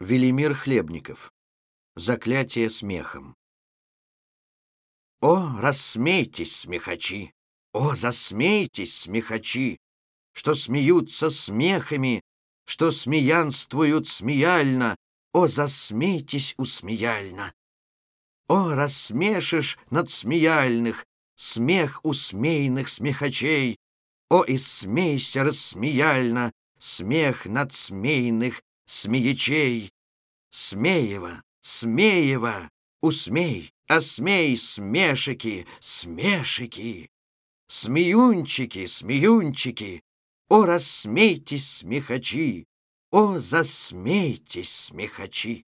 Велимир Хлебников. Заклятие смехом. О, рассмейтесь, смехачи! О, засмейтесь, смехачи! Что смеются смехами, что смеянствуют смеяльно, О, засмейтесь усмеяльно! О, рассмешишь над смеяльных Смех усмейных смехачей! О, и смейся рассмеяльно Смех над смейных смеячей. Смеева, Смеева, усмей, осмей, смешики, смешики. Смеюнчики, смеюнчики, о, рассмейтесь, смехачи, о, засмейтесь, смехачи.